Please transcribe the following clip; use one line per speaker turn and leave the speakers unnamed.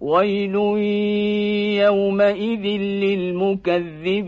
ويل يومئذ للمكذبين.